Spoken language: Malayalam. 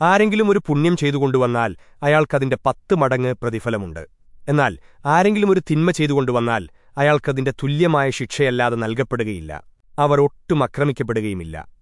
ആരെങ്കിലും ഒരു പുണ്യം ചെയ്തുകൊണ്ടുവന്നാൽ അയാൾക്കതിന്റെ പത്ത് മടങ്ങ് പ്രതിഫലമുണ്ട്. എന്നാൽ ആരെങ്കിലും ഒരു തിന്മ ചെയ്തുകൊണ്ടുവന്നാൽ അയാൾക്കതിന്റെ തുല്യമായ ശിക്ഷയല്ലാതെ നൽകപ്പെടുകയില്ല. അവർ ഒട്ടും അക്രമിക്കപ്പെടുകയുമില്ല